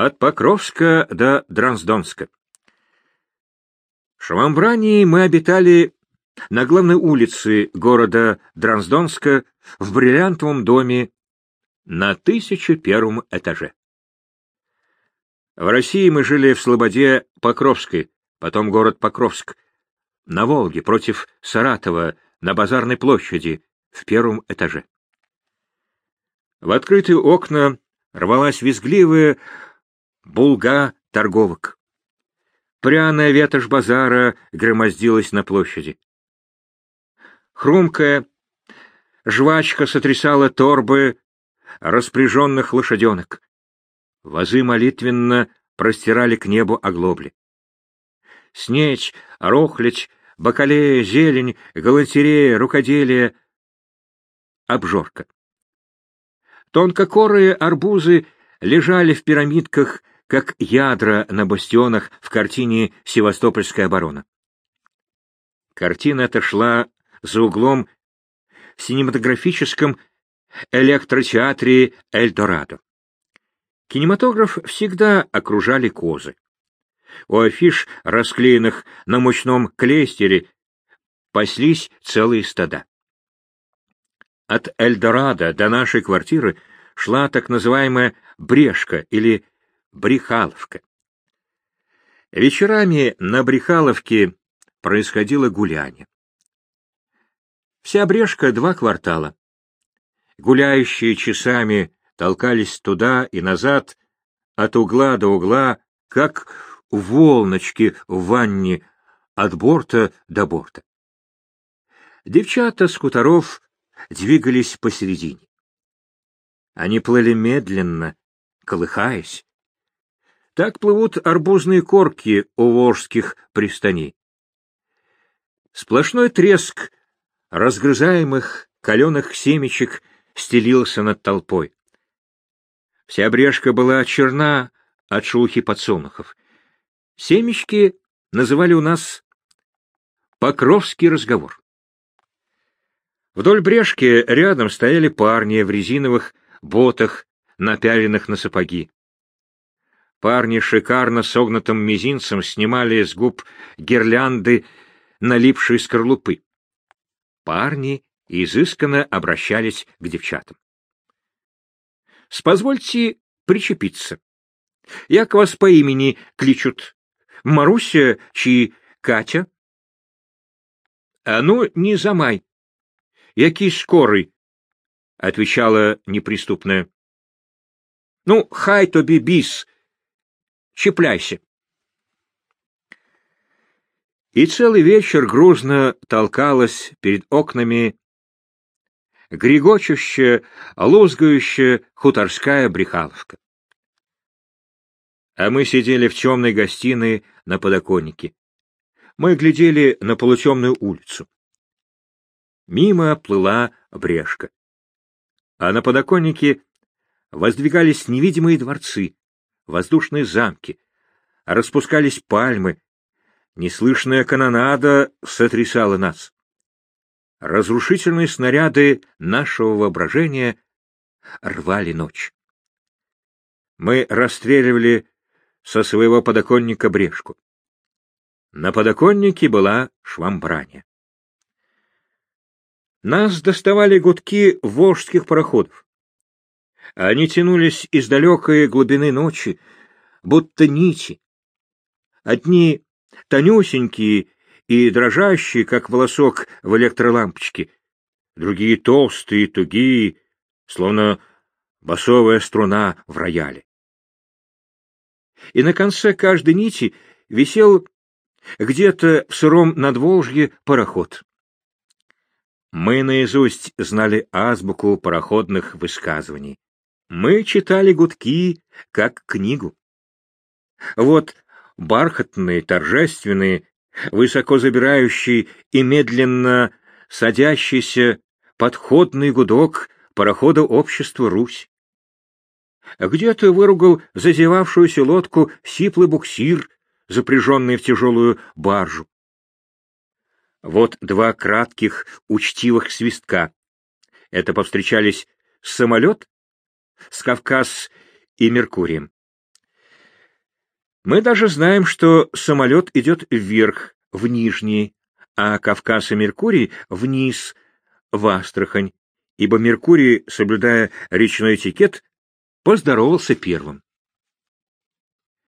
От Покровска до Дранздонска. В Швамбрании мы обитали на главной улице города Дранздонска в бриллиантовом доме на тысячу первом этаже. В России мы жили в Слободе Покровской, потом город Покровск, на Волге, против Саратова, на Базарной площади, в первом этаже. В открытые окна рвалась визгливая булга торговок. Пряная ветошь базара громоздилась на площади. Хрумкая жвачка сотрясала торбы распряженных лошаденок. Вазы молитвенно простирали к небу оглобли. Снечь, рохлядь, бакалея, зелень, галантерея, рукоделие, обжорка. Тонкокорые арбузы лежали в пирамидках, как ядра на бастионах в картине «Севастопольская оборона». Картина эта шла за углом в синематографическом электротеатре «Эльдорадо». Кинематограф всегда окружали козы. У афиш, расклеенных на мощном клейстере, паслись целые стада. От Эльдорадо до нашей квартиры шла так называемая брешка или брехаловка. Вечерами на брехаловке происходило гуляние. Вся брешка — два квартала. Гуляющие часами толкались туда и назад, от угла до угла, как волночки в ванне, от борта до борта. Девчата с хуторов двигались посередине. Они плыли медленно, колыхаясь. Так плывут арбузные корки у волжских пристаней. Сплошной треск разгрызаемых каленых семечек стелился над толпой. Вся брешка была черна от шелухи подсолнухов. Семечки называли у нас «покровский разговор». Вдоль брешки рядом стояли парни в резиновых ботах, напяленных на сапоги. Парни шикарно согнутым мизинцем снимали с губ гирлянды налипшей скорлупы. Парни изысканно обращались к девчатам. — Спозвольте причепиться. К вас по имени кличут. Маруся чи Катя? — А ну, не замай. Який скорый? — отвечала неприступная. — Ну, хай тобі біс. Чепляйся. И целый вечер грузно толкалась перед окнами грегочущая, лузгающая хуторская брехаловка. А мы сидели в темной гостиной на подоконнике. Мы глядели на полутемную улицу. Мимо плыла брешка. А на подоконнике воздвигались невидимые дворцы, воздушные замки, распускались пальмы, неслышная канонада сотрясала нас. Разрушительные снаряды нашего воображения рвали ночь. Мы расстреливали со своего подоконника брешку. На подоконнике была швамбраня. Нас доставали гудки волжских пароходов. Они тянулись из далекой глубины ночи, будто нити. Одни тонюсенькие и дрожащие, как волосок в электролампочке, другие толстые, тугие, словно басовая струна в рояле. И на конце каждой нити висел где-то в сыром надволжье пароход. Мы наизусть знали азбуку пароходных высказываний. Мы читали гудки, как книгу. Вот бархатные, торжественные, высоко забирающий и медленно садящийся подходный гудок парохода общества «Русь». Где-то выругал зазевавшуюся лодку сиплый буксир, запряженный в тяжелую баржу. Вот два кратких учтивых свистка. Это повстречались самолет с Кавказ и Меркурием. Мы даже знаем, что самолет идет вверх, в Нижний, а Кавказ и Меркурий — вниз, в Астрахань, ибо Меркурий, соблюдая речной этикет, поздоровался первым.